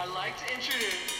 I'd like to introduce